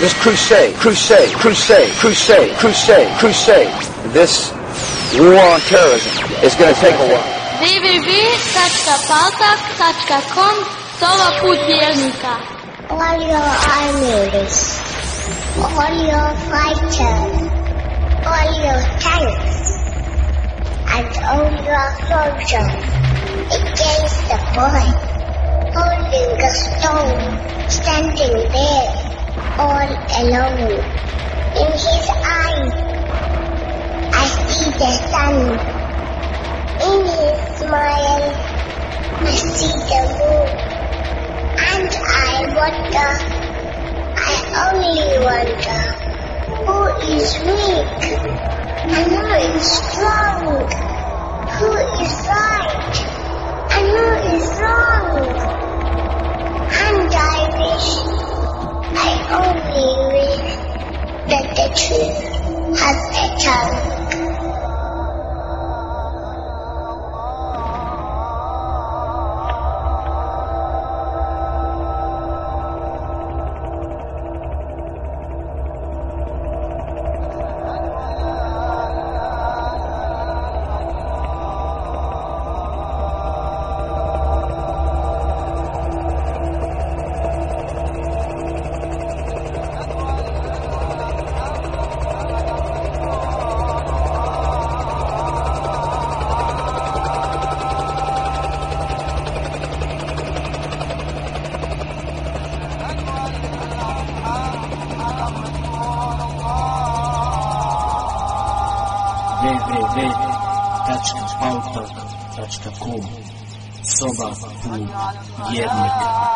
this crusade, crusade, crusade, crusade, crusade, crusade, this war on terrorism is going to take a while. www.paltak.com Sova put vjernika. All your armies, all your fighters, all your tanks, and all your soldiers against the boy, holding a stone, standing there, all alone. In his eyes, I see the sun. In his smile, I see the moon. And I wonder, I only wonder, who is weak and who is strong? Who is right and who is wrong? And I wish, I only wish that the truth has a tongue. www.pautak.com Soba put vjernika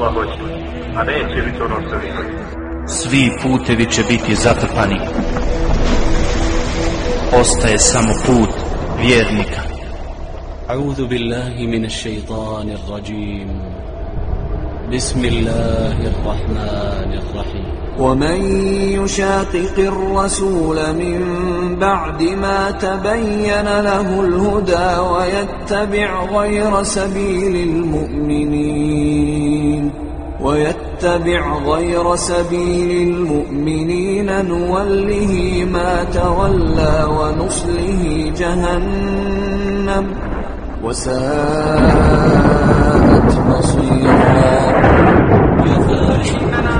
Allah hoće, a neće biti ono što vi. Svi putevi će biti zatrpani. Ostaje samo put vjernika. أعوذ بالله من الشيطان الرجيم بسم الله الرحمن الرحيم ومن يشاقق الرسول من بعد ما تبين له الهدى ويتبع غير سبيل المؤمنين ويتبع غير سبيل المؤمنين نوله ما تولى ونصله جهنم. وساءت مصيرا. إننا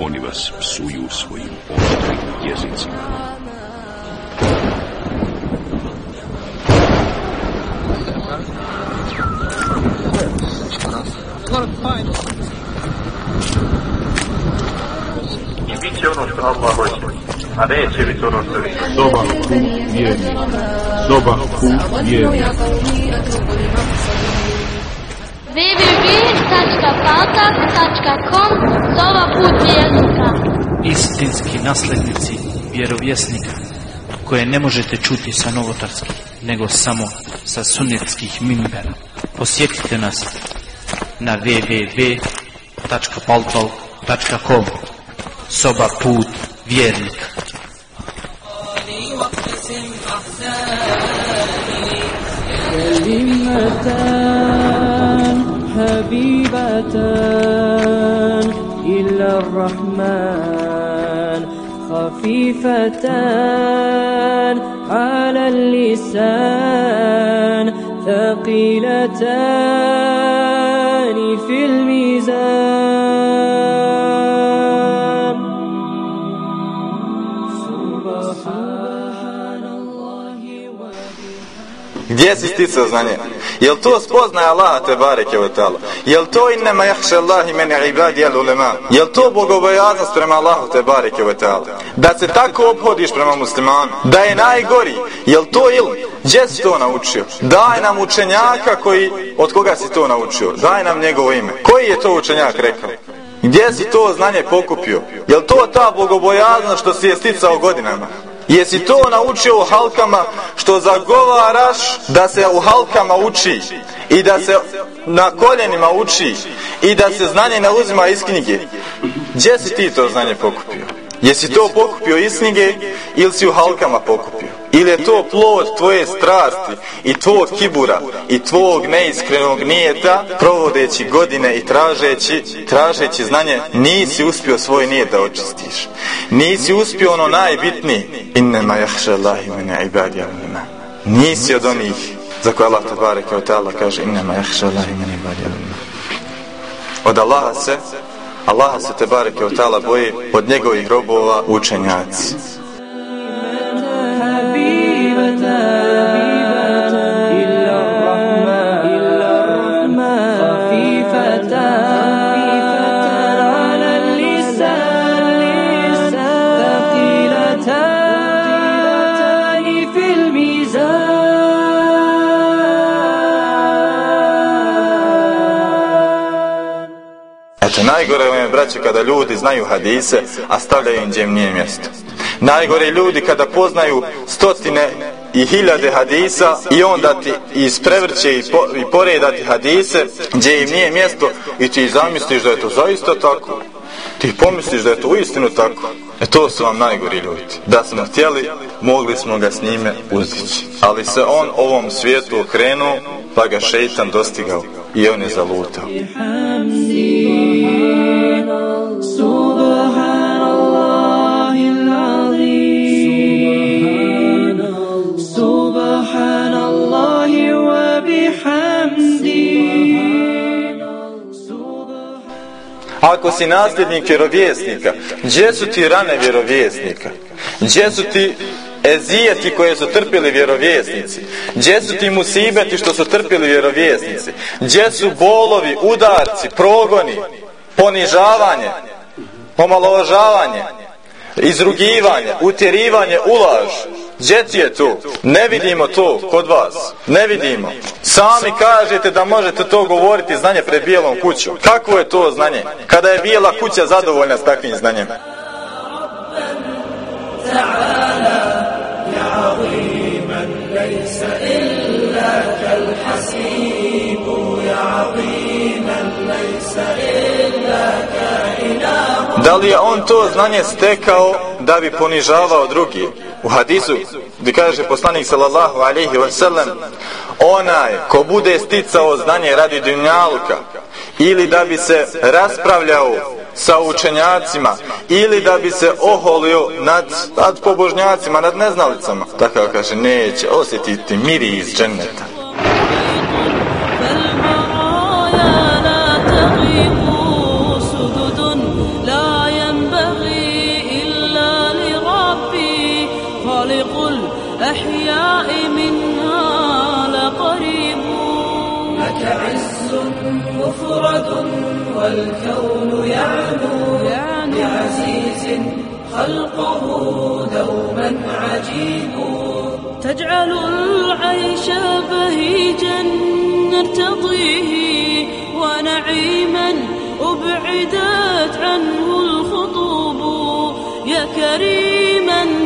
oni vas psuju svojim oštrim jezicima. I bit će ono što Allah hoće, a neće biti ono što vi. Soba put vjernika. Soba put vjernika www.paltak.com Sova put vjernika Istinski naslednici vjerovjesnika. koje ne možete čuti sa novotarskih, nego samo sa sunnetskih mimbera. Posjetite nas na www.paltal.com Soba put vjernika. كلمتان حبيبتان إلى الرحمن خفيفتان على اللسان ثقيلتان في الميزان سبحان الله Gdje si sticao znanje? Jel to spoznaje Allaha te bareke ve ta'ala? Jel to innema jahša Allahi mene ibadi al ulema? Jel to bogobojaznost prema Allahu te bareke ve ta'ala? Da se tako obhodiš prema muslimanu? Da je najgori? Jel to ilm? Gdje si to naučio? Daj nam učenjaka koji, od koga si to naučio? Daj nam njegovo ime. Koji je to učenjak rekao? Gdje si to znanje pokupio? Jel to ta bogobojaznost što si je sticao godinama? Jesi to naučio u halkama što zagovaraš da se u halkama uči i da se na koljenima uči i da se znanje ne uzima iz knjige? Gdje si ti to znanje pokupio? Jesi to pokupio iz knjige ili si u halkama pokupio? Ili je to plod tvoje strasti i tvog kibura i tvog neiskrenog nijeta provodeći godine i tražeći, tražeći znanje nisi uspio svoj nijet da očistiš. Nisi uspio ono najbitnije innema jahša Allahi mene ibadi alima. Nisi od onih za koje Allah tabare kao te Allah kaže innema jahša Allahi mene ibadi alima. Od Allaha se Allaha se te bareke od tala boji od njegovih robova učenjaci. Najgore vam je, braće, kada ljudi znaju hadise, a stavljaju im gdje nije mjesto. Najgore ljudi kada poznaju stotine i hiljade hadisa i onda ti isprevrće i, po, i poredati hadise gdje im nije mjesto i ti zamisliš da je to zaista tako. Ti pomisliš da je to uistinu tako. E to su vam najgori ljudi. Da smo htjeli, mogli smo ga s njime uzdići. Ali se on ovom svijetu okrenuo, pa ga šeitan dostigao i on je zalutao. Ako si nasljednik vjerovjesnika, gdje su ti rane vjerovjesnika? Gdje su ti ezijeti koje su trpili vjerovjesnici? Gdje su ti musibeti što su trpili vjerovjesnici? Gdje su bolovi, udarci, progoni, ponižavanje, omalovažavanje, izrugivanje, utjerivanje, ulaž? Gdje ti je to? Ne vidimo to kod vas. Ne vidimo. Sami kažete da možete to govoriti znanje pred bijelom kućom. Kako je to znanje? Kada je bijela kuća zadovoljna s takvim znanjem? Da li je on to znanje stekao da bi ponižavao drugi? U hadisu gdje kaže poslanik sallallahu alaihi wa sallam onaj ko bude sticao znanje radi dunjaluka ili da bi se raspravljao sa učenjacima ili da bi se oholio nad, nad pobožnjacima, nad neznalicama. Tako kaže, neće osjetiti miri iz dženneta. الأحياء مفرد والكون يعلو بعزيز خلقه دوما عجيب. تجعل العيش بهيجا نرتضيه ونعيما أبعدت عنه الخطوب. يا كريما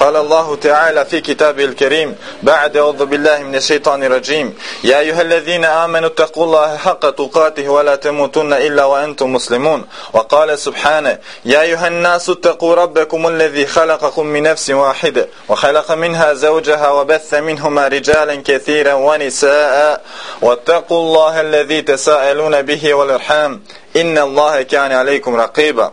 قال الله تعالى في كتابه الكريم بعد أعوذ بالله من الشيطان الرجيم. يا أيها الذين آمنوا اتقوا الله حق تقاته ولا تموتن إلا وأنتم مسلمون. وقال سبحانه يا أيها الناس اتقوا ربكم الذي خلقكم من نفس واحدة وخلق منها زوجها وبث منهما رجالا كثيرا ونساء واتقوا الله الذي تساءلون به والإرحام. إن الله كان عليكم رقيبا.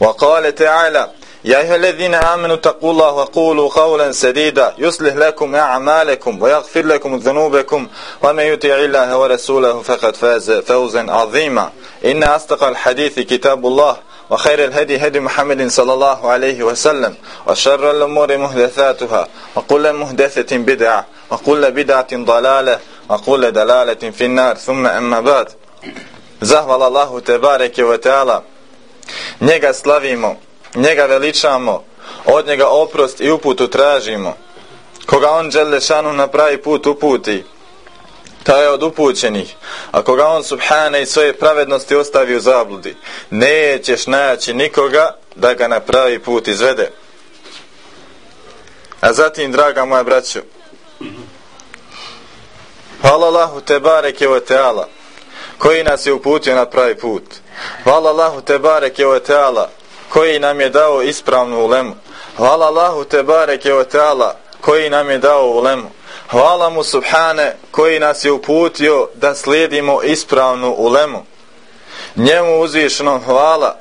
وقال تعالى يا أيها الذين آمنوا اتقوا الله وقولوا قولا سديدا. يصلح لكم أعمالكم ويغفر لكم ذنوبكم. ومن يطع الله ورسوله فقد فاز فوزا عظيما. إن أصدق الحديث كتاب الله وخير الهدي هدي محمد صلى الله عليه وسلم وشر الأمور محدثاتها وكل محدثة بدعة وكل بدعة ضلالة وكل دلالة في النار. ثم أما بعد. te bareke ve taala. Njega slavimo, njega veličamo, od njega oprost i uputu tražimo. Koga on Đelešanu na pravi put uputi, taj je od upućenih. A koga on subhane i svoje pravednosti ostavi u zabludi, nećeš naći nikoga da ga na pravi put izvede. A zatim, draga moja braćo, hvala Allahu te bareke ve teala, koji nas je uputio na pravi put. Hvala Allahu te bareke ve teala, koji nam je dao ispravnu ulemu. Hvala Allahu te bareke o teala koji nam je dao ulemu. Hvala mu subhane koji nas je uputio da slijedimo ispravnu ulemu. Njemu uzvišeno hvala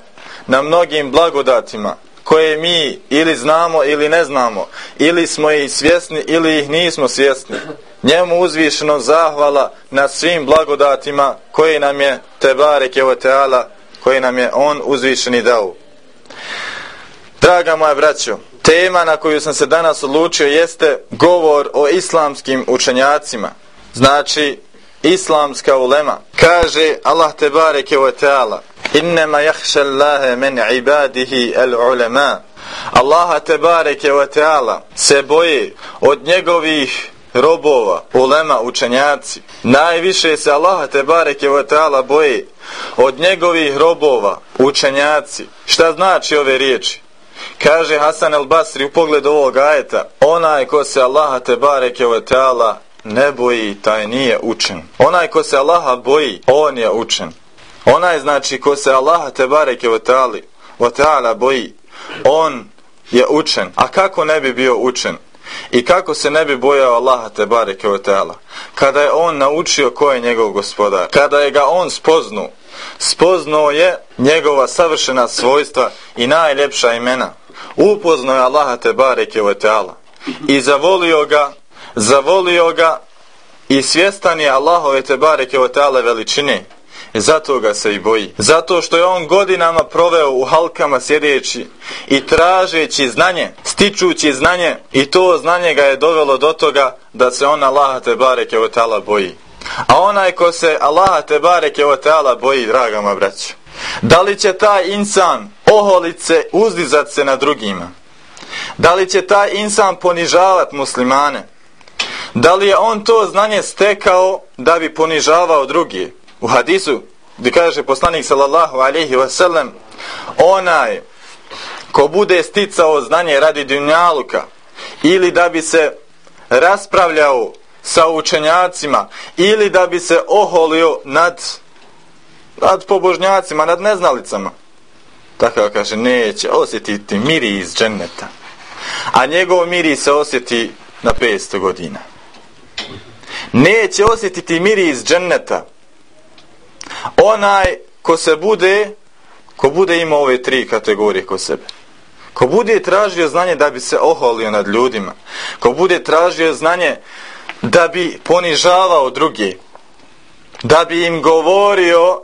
na mnogim blagodatima koje mi ili znamo ili ne znamo, ili smo ih svjesni ili ih nismo svjesni. Njemu uzvišeno zahvala na svim blagodatima koje nam je Tebareke o Teala, koje nam je On uzvišeni dao. Draga moja braćo, tema na koju sam se danas odlučio jeste govor o islamskim učenjacima. Znači, islamska ulema. Kaže Allah te Tebare taala: Innema jahša Allahe men ibadihi al ulema. Allaha Tebareke wa taala se boje od njegovih robova, ulema, učenjaci. Najviše se Allaha Tebareke wa taala boje od njegovih robova, učenjaci. Šta znači ove riječi? Kaže Hasan el Basri u pogledu ovog ajeta, onaj ko se Allaha Tebareke wa Teala ne boji, taj nije učen. Onaj ko se Allaha boji, on je učen. Onaj znači ko se Allaha te bareke wa teala, wa teala boji, on je učen. A kako ne bi bio učen? I kako se ne bi bojao Allaha te bareke o teala, Kada je on naučio ko je njegov gospodar, kada je ga on spoznu, spoznuo je njegova savršena svojstva i najljepša imena. Upoznao je Allaha te bareke o teala I zavolio ga, zavolio ga i svjestan je Allahove te bareke o teala veličine zato ga se i boji. Zato što je on godinama proveo u halkama sjedeći i tražeći znanje, stičući znanje i to znanje ga je dovelo do toga da se on Allaha te bareke o boji. A onaj ko se Allaha te bareke o boji, draga braću, da li će taj insan oholit se, uzdizat se na drugima? Da li će taj insan ponižavat muslimane? Da li je on to znanje stekao da bi ponižavao drugi? U hadisu gdje kaže poslanik sallallahu alaihi wasallam onaj ko bude sticao znanje radi dunjaluka ili da bi se raspravljao sa učenjacima ili da bi se oholio nad nad pobožnjacima, nad neznalicama. Tako kaže neće osjetiti miri iz dženneta a njegov miri se osjeti na 500 godina. Neće osjetiti miri iz dženneta onaj ko se bude ko bude imao ove tri kategorije ko sebe. Ko bude tražio znanje da bi se oholio nad ljudima. Ko bude tražio znanje da bi ponižavao druge. Da bi im govorio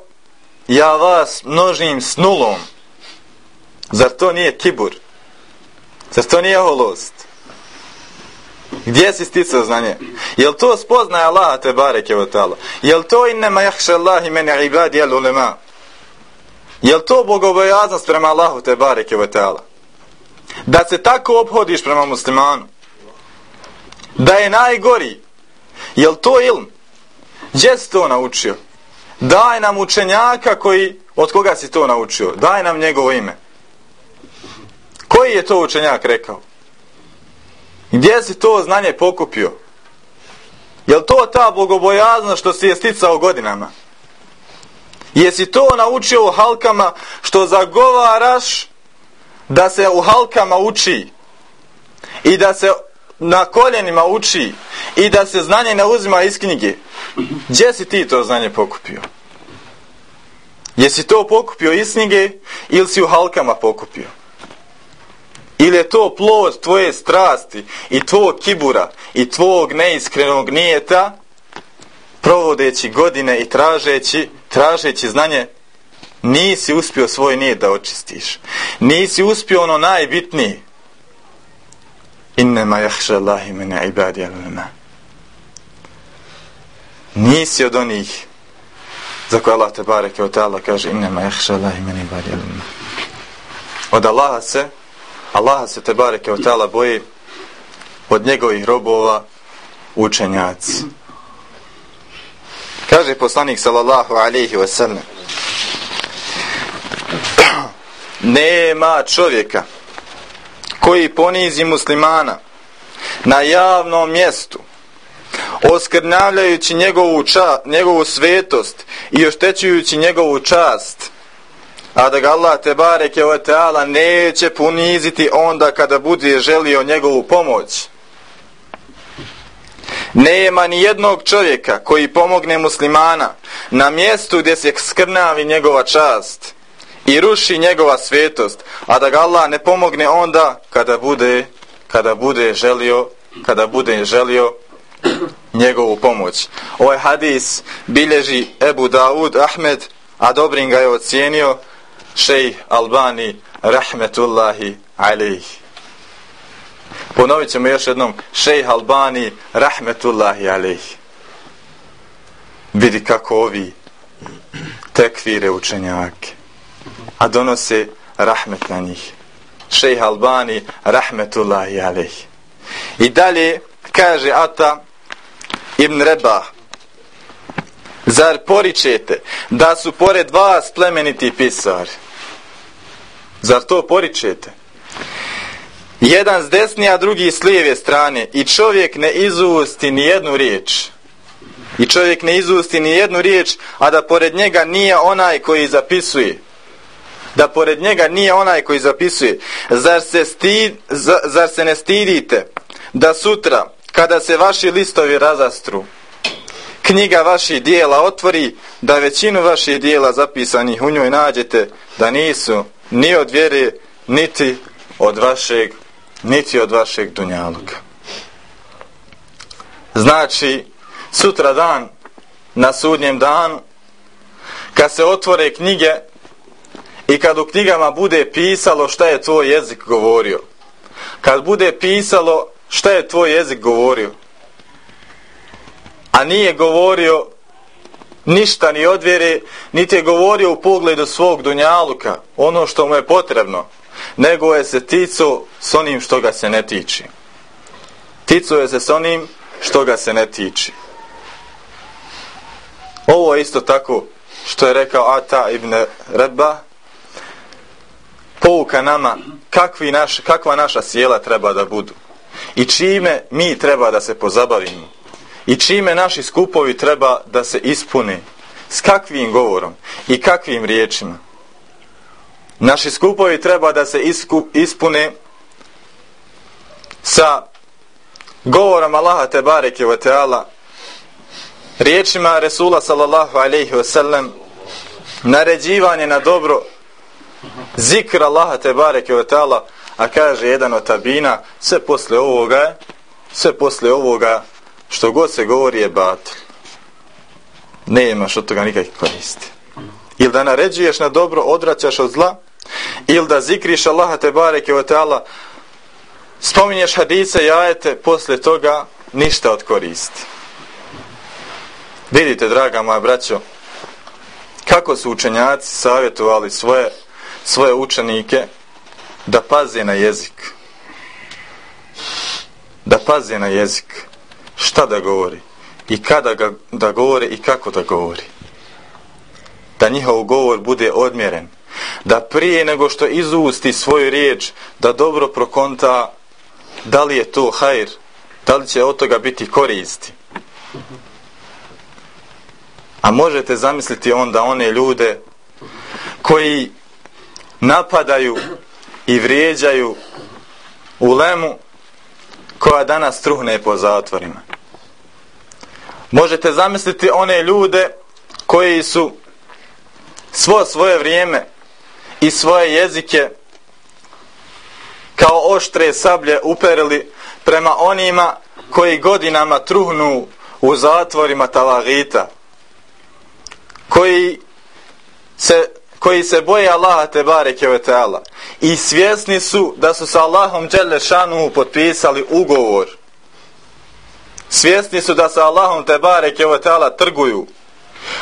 ja vas množim s nulom zar to nije kibur? Zar to nije oholost? Gdje si sticao znanje? Jel to spoznaje Allah te bareke wa ta'ala? Jel to innema jahša Allahi mene ibadi al ulema? Jel to bogobojaznost prema Allahu te bareke ve ta'ala? Da se tako obhodiš prema muslimanu? Da je najgori? Jel to ilm? Gdje si to naučio? Daj nam učenjaka koji, od koga si to naučio? Daj nam njegovo ime. Koji je to učenjak rekao? Gdje si to znanje pokupio? Je to ta bogobojaznost što si je sticao godinama? Jesi to naučio u halkama što zagovaraš da se u halkama uči i da se na koljenima uči i da se znanje ne uzima iz knjige? Gdje si ti to znanje pokupio? Jesi to pokupio iz knjige ili si u halkama pokupio? Ili je to plod tvoje strasti i tvog kibura i tvog neiskrenog nijeta provodeći godine i tražeći, tražeći znanje nisi uspio svoj nijet da očistiš. Nisi uspio ono najbitnije. Innema jahša Allahi mene ibadi aluna. Nisi od onih za koje Allah te bareke od Allah kaže innema jahša Allahi mene ibadi aluna. Od Allaha se Allaha se te bareke od tala boji od njegovih robova učenjaci. Kaže poslanik sallallahu alaihi wa sallam Nema čovjeka koji ponizi muslimana na javnom mjestu oskrnavljajući njegovu, ča, njegovu svetost i oštećujući njegovu čast a da ga Allah te bareke o teala neće puniziti onda kada bude želio njegovu pomoć. Nema ni jednog čovjeka koji pomogne muslimana na mjestu gdje se skrnavi njegova čast i ruši njegova svetost, a da ga Allah ne pomogne onda kada bude, kada bude želio, kada bude želio njegovu pomoć. Ovaj hadis bilježi Ebu Daud Ahmed, a Dobrin ga je ocijenio šej Albani rahmetullahi alejh. Ponovit ćemo još jednom šejh Albani rahmetullahi alejh. Vidi kako ovi tekvire učenjake, a donose rahmet na njih. Šejh Albani rahmetullahi alejh. I dalje kaže Ata ibn Rebah Zar poričete da su pored vas plemeniti pisari? Zar to poričete? Jedan s desne, a drugi s lijeve strane. I čovjek ne izusti ni jednu riječ. I čovjek ne izusti ni jednu riječ, a da pored njega nije onaj koji zapisuje. Da pored njega nije onaj koji zapisuje. Zar se, stid, zar se ne stidite da sutra, kada se vaši listovi razastru, knjiga vaših dijela otvori, da većinu vaših dijela zapisanih u njoj nađete, da nisu ni od vjere, niti od vašeg, niti od vašeg dunjaluka. Znači, sutra dan, na sudnjem danu, kad se otvore knjige i kad u knjigama bude pisalo šta je tvoj jezik govorio, kad bude pisalo šta je tvoj jezik govorio, a nije govorio ništa ni od vjere, niti je govorio u pogledu svog dunjaluka, ono što mu je potrebno, nego je se tico s onim što ga se ne tiči. Tico je se s onim što ga se ne tiči. Ovo je isto tako što je rekao Ata ibn Reba, pouka nama kakvi naš, kakva naša sjela treba da budu i čime mi treba da se pozabavimo i čime naši skupovi treba da se ispune? S kakvim govorom i kakvim riječima? Naši skupovi treba da se isku, ispune sa govorom Allaha te bareke ve taala riječima Resula sallallahu alejhi ve sellem naređivanje na dobro zikr Allaha te bareke ve taala a kaže jedan od tabina sve posle ovoga sve posle ovoga što god se govori je batil. Ne imaš od toga nikakve koristi. Ili da naređuješ na dobro, odraćaš od zla, ili da zikriš Allaha te bareke o teala, spominješ hadise i ajete, posle toga ništa od koristi. Vidite, draga moja braćo, kako su učenjaci savjetovali svoje, svoje učenike da paze na jezik. Da paze na jezik. Šta da govori? I kada ga, da govore i kako da govori. Da njihov govor bude odmjeren. Da prije nego što izusti svoju riječ, da dobro prokonta da li je to hajr, da li će od toga biti koristi. A možete zamisliti onda one ljude koji napadaju i vrijeđaju u lemu koja danas truhne po zatvorima. Možete zamisliti one ljude koji su svo svoje vrijeme i svoje jezike kao oštre sablje uperili prema onima koji godinama truhnu u zatvorima talagita koji se koji se boje Allaha te bareke ve taala. I svjesni su da su sa Allahom dželle šanu potpisali ugovor. Svjesni su da sa Allahom te bareke ve taala trguju.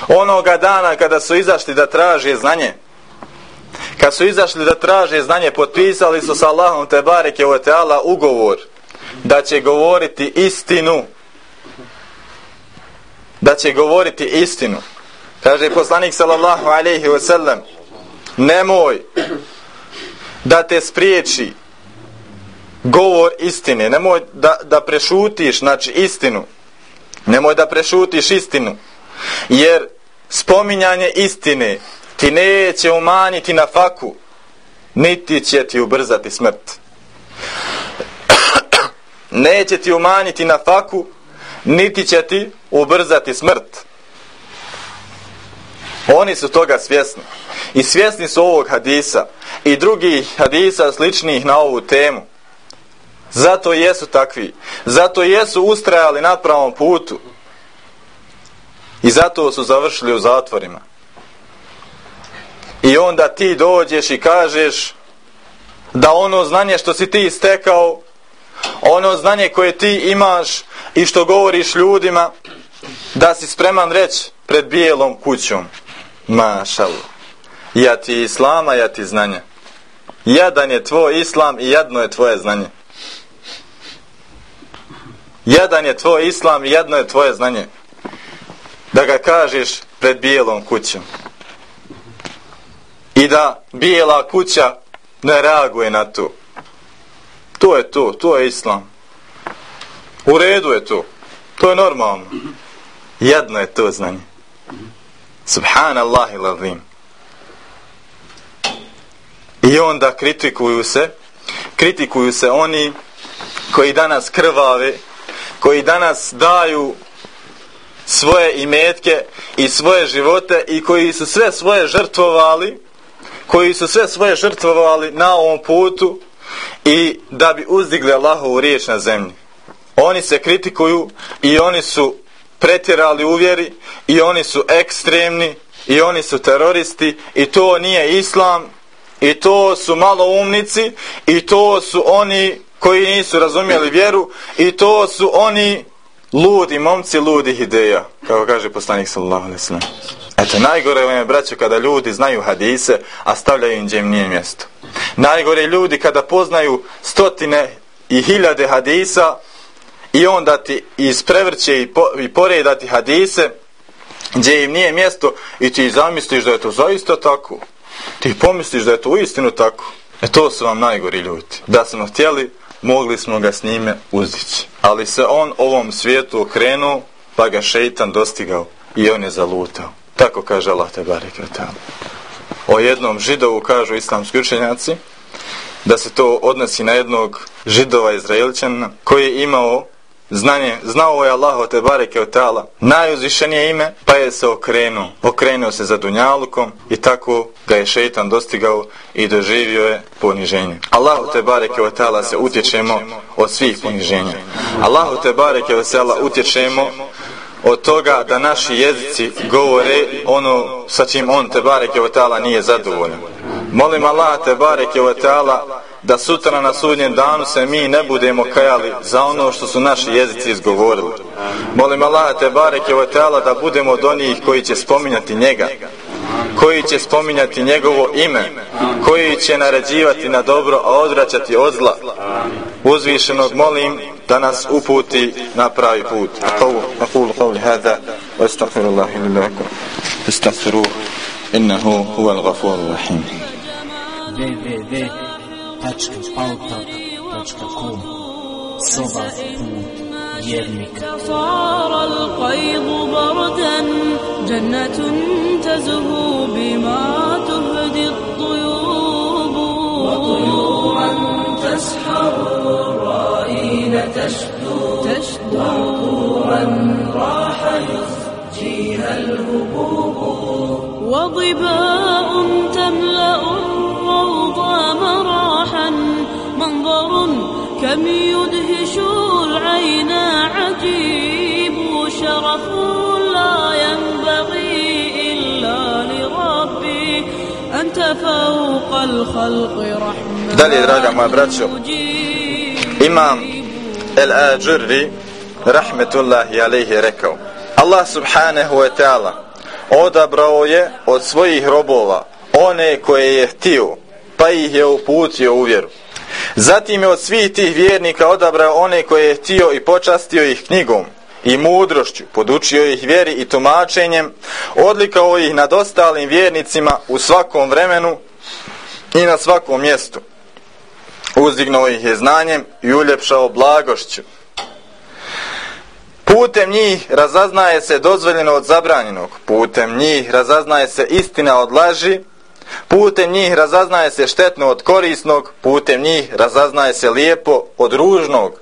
Onoga dana kada su izašli da traže znanje kad su izašli da traže znanje potpisali su sa Allahom te bareke ve taala ugovor da će govoriti istinu. Da će govoriti istinu. Kaže poslanik sallallahu alejhi ve sellem: Nemoj da te spriječi govor istine, nemoj da, da prešutiš znači istinu. Nemoj da prešutiš istinu. Jer spominjanje istine ti neće umanjiti na faku, niti će ti ubrzati smrt. neće ti umanjiti na faku, niti će ti ubrzati smrt. Oni su toga svjesni. I svjesni su ovog hadisa i drugih hadisa sličnih na ovu temu. Zato jesu takvi. Zato jesu ustrajali na pravom putu. I zato su završili u zatvorima. I onda ti dođeš i kažeš da ono znanje što si ti istekao, ono znanje koje ti imaš i što govoriš ljudima, da si spreman reći pred bijelom kućom. Mašallah. Ja ti islama, ja ti znanja. Jedan je tvoj islam i jedno je tvoje znanje. Jedan je tvoj islam i jedno je tvoje znanje. Da ga kažeš pred bijelom kućom. I da bijela kuća ne reaguje na to. To je to, to je islam. U redu je to. To je normalno. Jedno je to znanje. Subhanallah ilazim. I onda kritikuju se, kritikuju se oni koji danas krvave, koji danas daju svoje imetke i svoje živote i koji su sve svoje žrtvovali, koji su sve svoje žrtvovali na ovom putu i da bi uzdigli Allahovu riječ na zemlji. Oni se kritikuju i oni su pretjerali u vjeri i oni su ekstremni i oni su teroristi i to nije islam i to su maloumnici i to su oni koji nisu razumjeli vjeru i to su oni ludi momci ludih ideja kao kaže poslanik sallallahu alaihi sallam Eto, najgore vam je, braćo, kada ljudi znaju hadise, a stavljaju im gdje nije mjesto. Najgore ljudi kada poznaju stotine i hiljade hadisa, i onda ti isprevrće i, po, i poredati hadise gdje im nije mjesto i ti zamisliš da je to zaista tako. Ti pomisliš da je to uistinu tako. E to su vam najgori ljudi. Da smo htjeli, mogli smo ga s njime uzdići. Ali se on ovom svijetu okrenuo, pa ga šeitan dostigao i on je zalutao. Tako kaže Allah te barek O jednom židovu kažu islamski učenjaci da se to odnosi na jednog židova izraelčana koji je imao znanje, znao je Allaho te bareke od tala, najuzvišenije ime, pa je se okrenuo. Okrenuo se za dunjalukom i tako ga je šeitan dostigao i doživio je poniženje. Allahu te bareke od tala se utječemo od svih poniženja. Allahu te bareke od tala utječemo od toga da naši jezici govore ono sa čim on te bareke od tala nije zadovoljan. Molim Allah te bareke od tala da sutra na sudnjem danu se mi ne budemo kajali za ono što su naši jezici izgovorili. Molim Allah te bareke o teala da budemo od onih koji će spominjati njega koji će spominjati njegovo ime, koji će naređivati na dobro, a odvraćati od zla. Uzvišenog molim da nas uputi na pravi put. Aqulu qawli hada wa astaghfirullahi li lakum. Astaghfiruhu innahu huwal ghafurur rahim. www.pautak.com Soba put vjernika صار القيض بردا جنة تزهو بما تهدي الطيوب وطيورا تسحر الرائين تشدو تشدو عطورا راح يسجيها الهبوب وضباء تملأ الروض مراحا منظر كم يدهش العين عجيب شرف لا ينبغي إلا لربي أنت فوق الخلق رحمة Dalje, draga moja braćo, imam El Ađurri, rahmetullahi alaihi, rekao Allah subhanahu wa ta'ala odabrao je od svojih robova one koje je htio, pa ih je uputio u vjeru. Zatim je od svih tih vjernika odabrao one koje je htio i počastio ih knjigom i mudrošću, podučio ih vjeri i tumačenjem, odlikao ih nad ostalim vjernicima u svakom vremenu i na svakom mjestu. Uzdignuo ih je znanjem i uljepšao blagošću. Putem njih razaznaje se dozvoljeno od zabranjenog. Putem njih razaznaje se istina od laži. Putem njih razaznaje se štetno od korisnog. Putem njih razaznaje se lijepo od ružnog.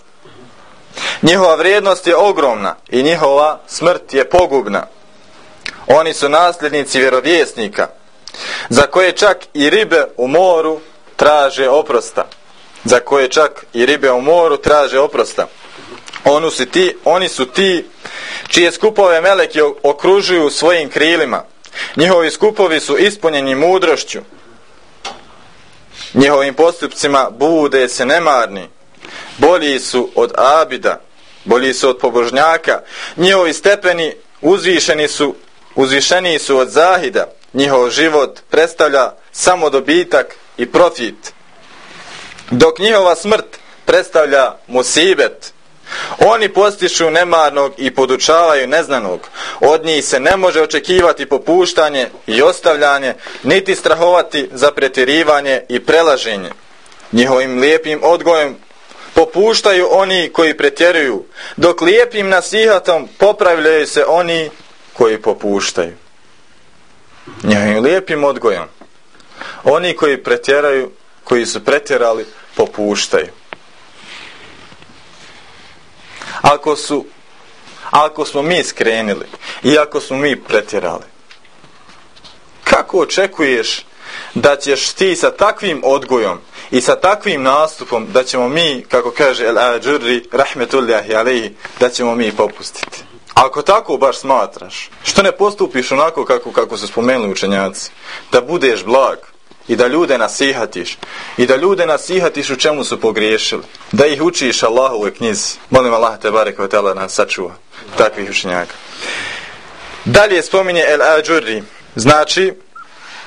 Njihova vrijednost je ogromna i njihova smrt je pogubna. Oni su nasljednici vjerovjesnika, za koje čak i ribe u moru traže oprosta. Za koje čak i ribe u moru traže oprosta. Oni su ti, oni su ti čije skupove meleki okružuju svojim krilima. Njihovi skupovi su ispunjeni mudrošću. Njihovim postupcima bude se nemarni. Bolji su od abida, bolji su od pobožnjaka. Njihovi stepeni uzvišeni su, uzvišeniji su od zahida. Njihov život predstavlja samo dobitak i profit. Dok njihova smrt predstavlja musibet, Oni postišu nemarnog i podučavaju neznanog. Od njih se ne može očekivati popuštanje i ostavljanje, niti strahovati za pretjerivanje i prelaženje. Njihovim lijepim odgojem popuštaju oni koji pretjeruju, dok lijepim nasihatom popravljaju se oni koji popuštaju. Njihovim lijepim odgojem oni koji pretjeraju, koji su pretjerali, popuštaju ako su ako smo mi skrenili i ako smo mi pretjerali kako očekuješ da ćeš ti sa takvim odgojom i sa takvim nastupom da ćemo mi, kako kaže Al-Ađurri, rahmetullahi alaihi, da ćemo mi popustiti. Ako tako baš smatraš, što ne postupiš onako kako, kako su spomenuli učenjaci, da budeš blag, i da ljude nasihatiš. I da ljude nasihatiš u čemu su pogriješili. Da ih učiš Allahove knjizi. Molim Allah te barek ve nas sačuva takvih učenjaka. Dalje spominje El Ađurri. Znači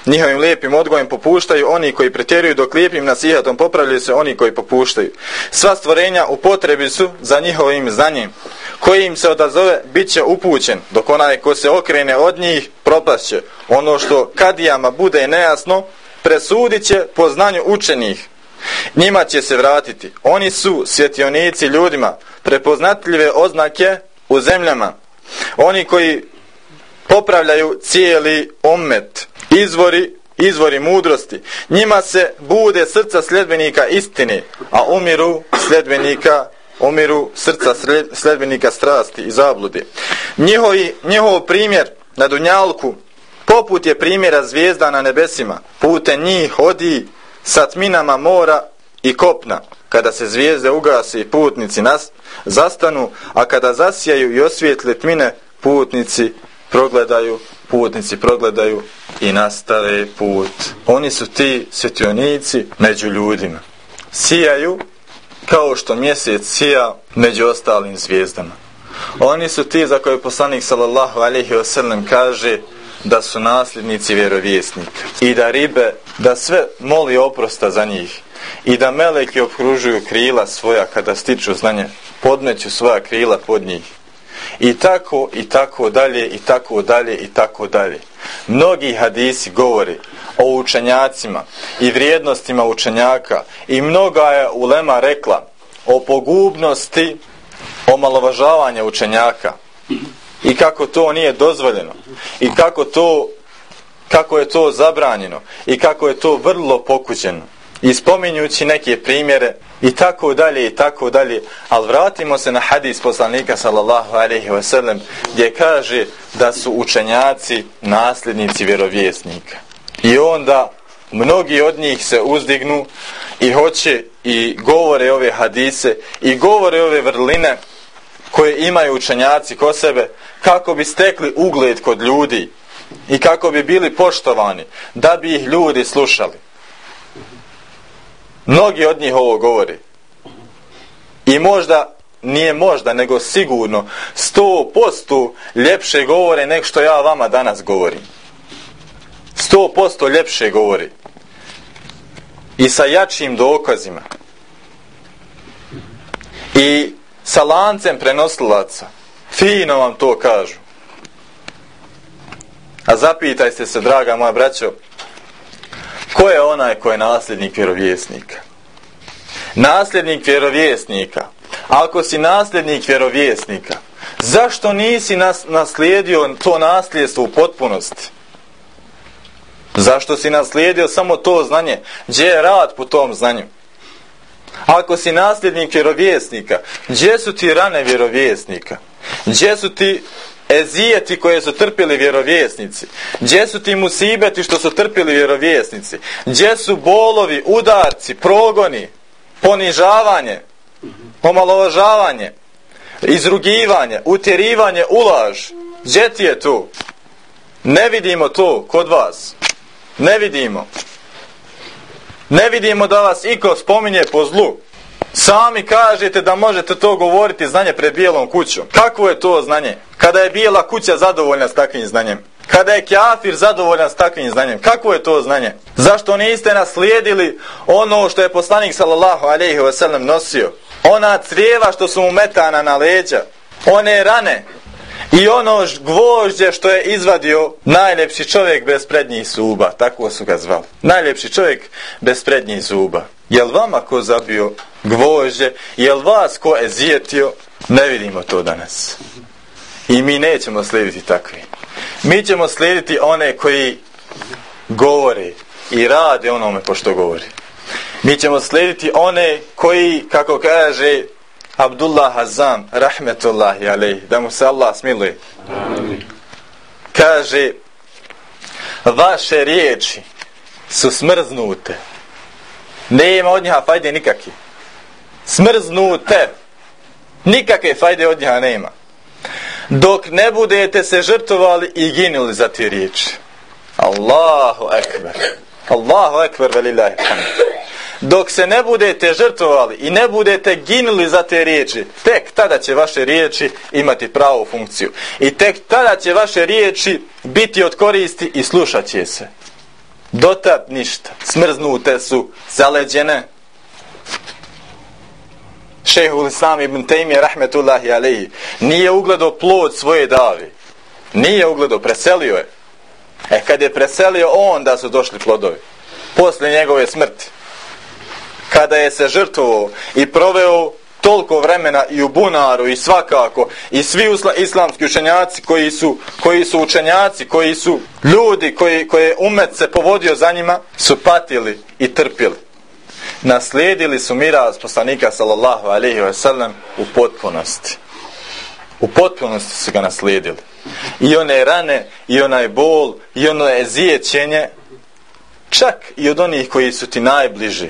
njihovim lijepim odgojem popuštaju oni koji pretjeruju dok lijepim nasihatom popravljaju se oni koji popuštaju. Sva stvorenja u potrebi su za njihovim znanjem koji im se odazove bit će upućen dok onaj ko se okrene od njih propašće ono što kadijama bude nejasno presudit će po znanju učenih. Njima će se vratiti. Oni su svjetionici ljudima, prepoznatljive oznake u zemljama. Oni koji popravljaju cijeli omet, izvori, izvori mudrosti. Njima se bude srca sljedbenika istine, a umiru sljedbenika umiru srca sljedbenika strasti i zabludi. Njihovi, njihov primjer na Dunjalku poput je primjera zvijezda na nebesima, pute njih hodi sa tminama mora i kopna. Kada se zvijezde ugasi i putnici nas zastanu, a kada zasijaju i osvijetle tmine, putnici progledaju, putnici progledaju i nastave put. Oni su ti svjetionici među ljudima. Sijaju kao što mjesec sija među ostalim zvijezdama. Oni su ti za koje poslanik sallallahu alaihi wasallam kaže da su nasljednici vjerovjesnika i da ribe, da sve moli oprosta za njih i da meleki obhružuju krila svoja kada stiču znanje, podmeću svoja krila pod njih. I tako, i tako dalje, i tako dalje, i tako dalje. Mnogi hadisi govori o učenjacima i vrijednostima učenjaka i mnoga je ulema rekla o pogubnosti omalovažavanja učenjaka i kako to nije dozvoljeno i kako to kako je to zabranjeno i kako je to vrlo pokuđeno i spominjući neke primjere i tako dalje i tako dalje. Ali vratimo se na hadis poslanika sallallahu alaihi wasallam gdje kaže da su učenjaci nasljednici vjerovjesnika. I onda mnogi od njih se uzdignu i hoće i govore ove hadise i govore ove vrline koje imaju učenjaci ko sebe kako bi stekli ugled kod ljudi i kako bi bili poštovani da bi ih ljudi slušali. Mnogi od njih ovo govori. I možda nije možda nego sigurno sto posto ljepše govore nek što ja vama danas govorim. Sto posto ljepše govori. I sa jačim dokazima. I sa lancem prenosilaca fino vam to kažu. A zapitajte se draga moja braćo ko je onaj ko je nasljednik vjerovjesnika? Nasljednik vjerovjesnika. Ako si nasljednik vjerovjesnika zašto nisi nas, naslijedio to nasljedstvo u potpunosti? Zašto si naslijedio samo to znanje? Gdje je rad po tom znanju? Ako si nasljednik vjerovjesnika, gdje su ti rane vjerovjesnika? Gdje su ti ezijeti koje su trpili vjerovjesnici? Gdje su ti musibeti što su trpili vjerovjesnici? Gdje su bolovi, udarci, progoni, ponižavanje, omalovažavanje, izrugivanje, utjerivanje, ulaž? Gdje ti je to? Ne vidimo to kod vas. Ne vidimo. Ne vidimo da vas iko spominje po zlu. Sami kažete da možete to govoriti znanje pred bijelom kućom. Kakvo je to znanje? Kada je bijela kuća zadovoljna s takvim znanjem? Kada je kjafir zadovoljan s takvim znanjem? Kakvo je to znanje? Zašto niste naslijedili ono što je poslanik sallallahu alaihi wasallam nosio? Ona crijeva što su mu metana na leđa. One rane I ono gvožđe što je izvadio najljepši čovjek bez prednjih zuba, tako su ga zvali. Najljepši čovjek bez prednjih zuba. Jel vama ko zabio gvožđe, jel vas ko je zijetio, ne vidimo to danas. I mi nećemo slijediti takvi. Mi ćemo slijediti one koji govore i rade onome pošto govori. Mi ćemo slijediti one koji, kako kaže Abdullah Hazam, rahmetullahi alejhi, da mu se Allah smiluje. Amin. Kaže, vaše riječi su smrznute. Nema od njiha fajde nikakve. Smrznute. Nikakve fajde od njiha nema. Dok ne budete se žrtovali i ginuli za te riječi. Allahu ekber. Allahu ekber velilahi hamd dok se ne budete žrtvovali i ne budete ginuli za te riječi, tek tada će vaše riječi imati pravu funkciju. I tek tada će vaše riječi biti od koristi i slušat će se. Dotad ništa. Smrznute su, zaleđene. Šehul Islam ibn Taymi rahmetullahi alaihi nije ugledao plod svoje davi. Nije ugledao, preselio je. E kad je preselio, onda su došli plodovi. Posle njegove smrti kada je se žrtvovao i proveo toliko vremena i u bunaru i svakako i svi islamski učenjaci koji su koji su učenjaci koji su ljudi koji koje umet se povodio za njima su patili i trpili. Naslijedili su miraz poslanika sallallahu alejhi ve sellem u potpunosti. U potpunosti su ga naslijedili. I one rane i onaj bol i ono je zijećenje čak i od onih koji su ti najbliži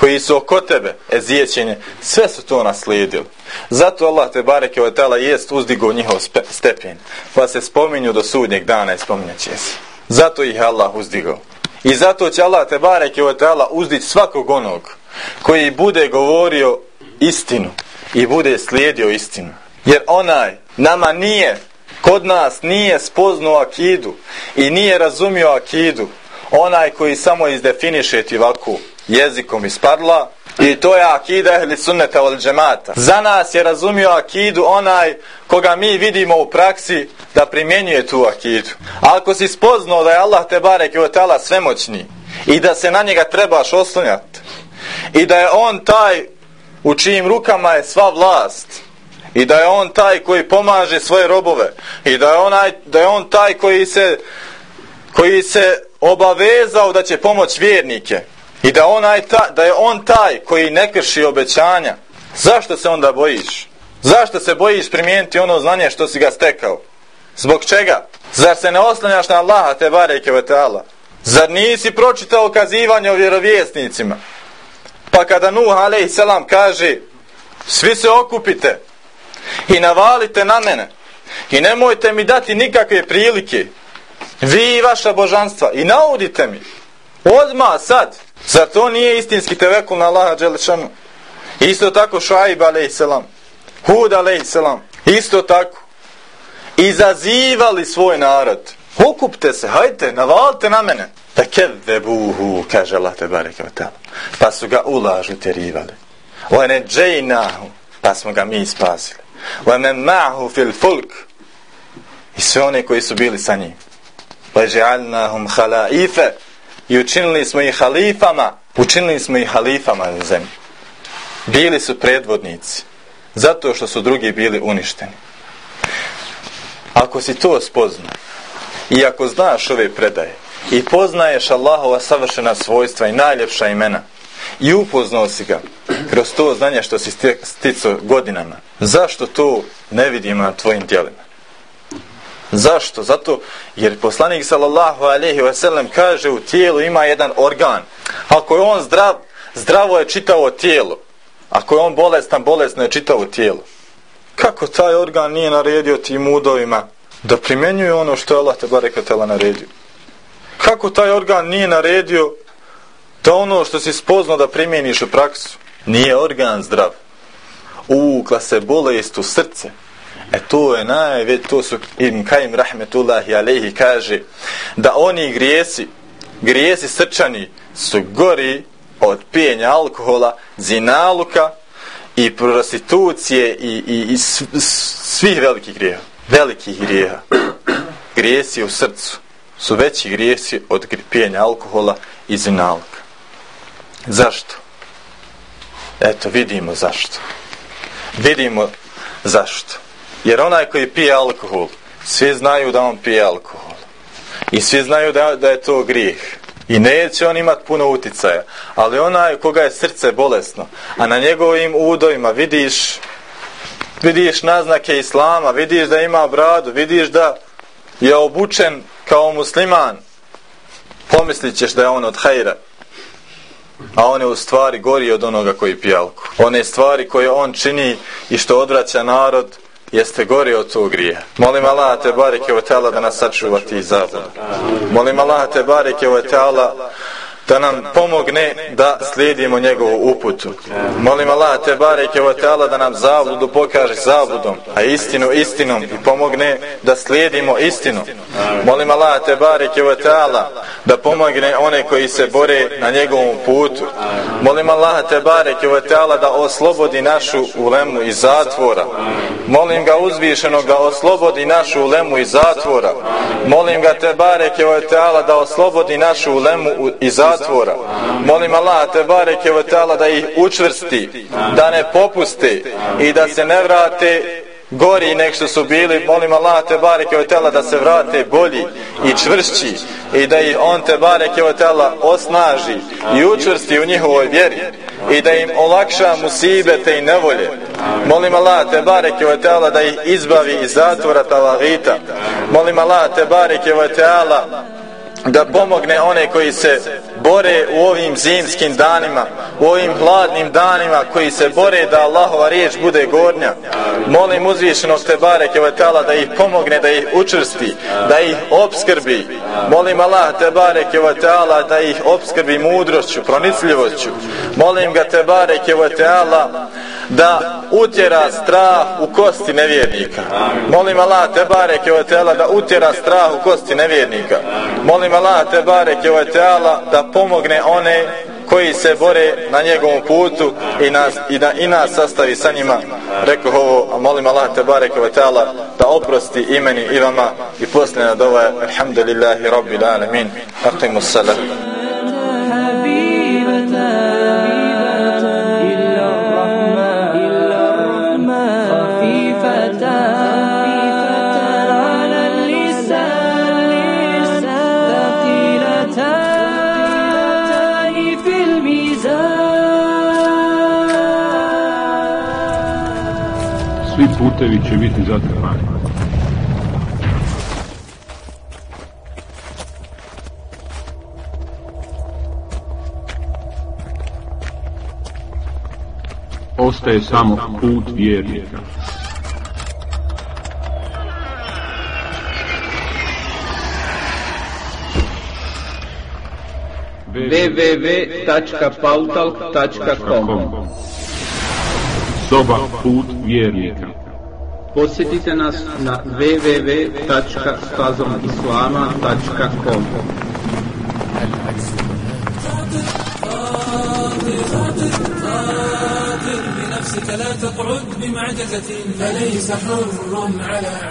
koji su oko tebe, ezijećenje, sve su to naslijedili. Zato Allah te bareke od tela jest uzdigo njihov stepen, pa se spominju do sudnjeg dana i spominjat će se. Zato ih Allah uzdigo. I zato će Allah te bareke od tela uzdići svakog onog koji bude govorio istinu i bude slijedio istinu. Jer onaj nama nije kod nas nije spoznao akidu i nije razumio akidu onaj koji samo izdefiniše ti ovako jezikom iz parla i to je akida ehli sunneta od džemata. Za nas je razumio akidu onaj koga mi vidimo u praksi da primjenjuje tu akidu. Ako si spoznao da je Allah te barek i otala svemoćni i da se na njega trebaš oslanjati i da je on taj u čijim rukama je sva vlast i da je on taj koji pomaže svoje robove i da je, onaj, da je on taj koji se koji se obavezao da će pomoć vjernike i da, onaj ta, da je on taj koji ne krši obećanja. Zašto se onda bojiš? Zašto se bojiš primijeniti ono znanje što si ga stekao? Zbog čega? Zar se ne oslanjaš na Allaha te bareke vetala zar nisi pročitao kazivanje o vjerovjesnicima? Pa kada Nuh a.s. kaže svi se okupite i navalite na mene i nemojte mi dati nikakve prilike. Vi i vaša božanstva i naudite mi. Odma sad zar to nije istinski tevekul na Allaha Đelešanu? Isto tako Šaib a.s. Hud a.s. isto tako. Izazivali svoj narod. Okupte se, hajte, navalite na mene. Da kevebuhu kaže Allah te bareke pa su ga ulažu terivali. Wa ne džejnahu pa smo ga mi spasili. Wa ma'hu fil fulk. I sve one koji su bili sa njim. Wa je'alnahum halaife i učinili smo ih halifama učinili smo ih halifama na zemlji bili su predvodnici zato što su drugi bili uništeni ako si to spoznao i ako znaš ove predaje i poznaješ Allahova savršena svojstva i najljepša imena i upoznao si ga kroz to znanje što si sticao godinama zašto to ne vidimo na tvojim djelima? Zašto? zato jer poslanik sallallahu alejhi ve sellem kaže u tijelu ima jedan organ. Ako je on zdrav zdravo je čitavo tijelo. Ako je on bolestan bolesno je čitavo tijelo. Kako taj organ nije naredio tim udovima? Da primjenjuju ono što je Allah te barekatela naredio. Kako taj organ nije naredio da ono što si spoznao da primjeniš u praksu? Nije organ zdrav. Uvukla se bolest u srce e to je najve, to su Ibn Kajim rahmetullahi alaihi kaže da oni grijesi grijesi srčani su gori od pijenja alkohola zinaluka i prostitucije i, i, i svih velikih grijeha velikih grijeha grijesi u srcu su veći grijesi od pijenja alkohola i zinaluka. Zašto? Eto, vidimo zašto. Vidimo zašto. Jer onaj koji pije alkohol, svi znaju da on pije alkohol. I svi znaju da, da je to grijeh. I neće on imat puno uticaja. Ali onaj koga je srce bolesno, a na njegovim udovima vidiš vidiš naznake islama, vidiš da ima bradu, vidiš da je obučen kao musliman pomislit ćeš da je on od hajra a on je u stvari gori od onoga koji pije alkohol one stvari koje on čini i što odvraća narod jeste gori od tog grija molim Allah te bareke o da nas sačuva ti zabud molim Allah te bareke o da nam pomogne da slijedimo njegovu uputu. Molim Allah te bareke o ta'ala da nam zabludu pokaže zabludom, a istinu istinom i pomogne da slijedimo istinu. Molim Allah te bareke o ta'ala da pomogne one koji se bore na njegovom putu. Molim Allah te bareke o ta'ala da oslobodi našu ulemu iz zatvora. Molim ga uzvišeno ga oslobodi našu ulemu iz zatvora. Molim ga te bareke o teala da oslobodi našu ulemu iz zatvora. Molim Allah te bareke o teala da ih učvrsti, da ne popuste i da se ne vrate gori nek što su bili. Molim Allah te bareke od tela da se vrate bolji i čvršći i da ih on te bareke od tela osnaži i učvrsti u njihovoj vjeri i da im olakša musibete i nevolje. Molim Allah te bareke od tela da ih izbavi iz zatvora talagita. Molim Allah te bareke od tela da pomogne one koji se bore u ovim zimskim danima, u ovim hladnim danima koji se bore da Allahova riječ bude gornja. Molim uzvišenog te bareke vatala da ih pomogne, da ih učvrsti, da ih obskrbi. Molim Allah te bareke vatala da ih obskrbi mudrošću, pronicljivošću. Molim ga te bareke vatala da utjera strah u kosti nevjernika. Molim Allah te bareke o da utjera strah u kosti nevjernika. Molim Allah te bareke o da pomogne one koji se bore na njegovom putu i, nas, i da i nas sastavi sa njima. Rekao ovo, a molim Allah te bareke ve taala da oprosti imeni i vama i posljedna na dova alhamdulillahi rabbil alamin. Aqimus salam. Putevi će biti zatrpani. Ostaje samo put vjernika. www.pautalk.com Soba put vjernika. Posjetite nas na www.stazomislama.com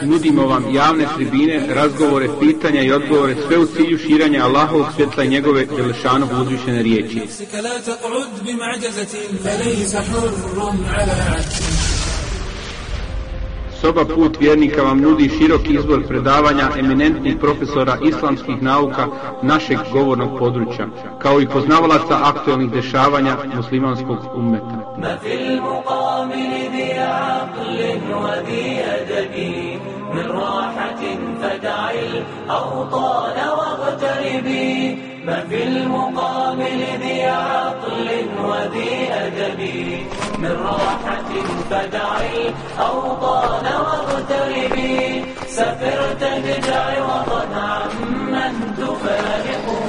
Nudimo vam javne tribine, razgovore, pitanja i odgovore, sve u cilju širanja Allahovog svjetla i njegove Đelešanog uzvišene riječi. Soba Put Vjernika vam nudi široki izbor predavanja eminentnih profesora islamskih nauka našeg govornog područja, kao i poznavalaca aktuelnih dešavanja muslimanskog ummeta. من راحة فدع الأوطان واغتربي ما في المقابل ذي عقل وذي أدب من راحة فدع الأوطان واغتربي سفر تهجع وطن عمن تفارقه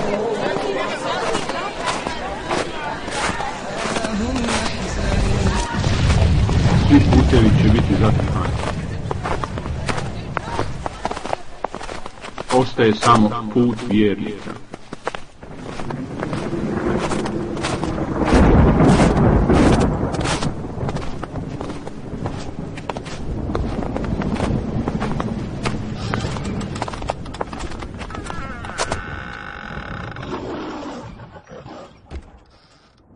Svi će biti. Ostaje samo put vjernika.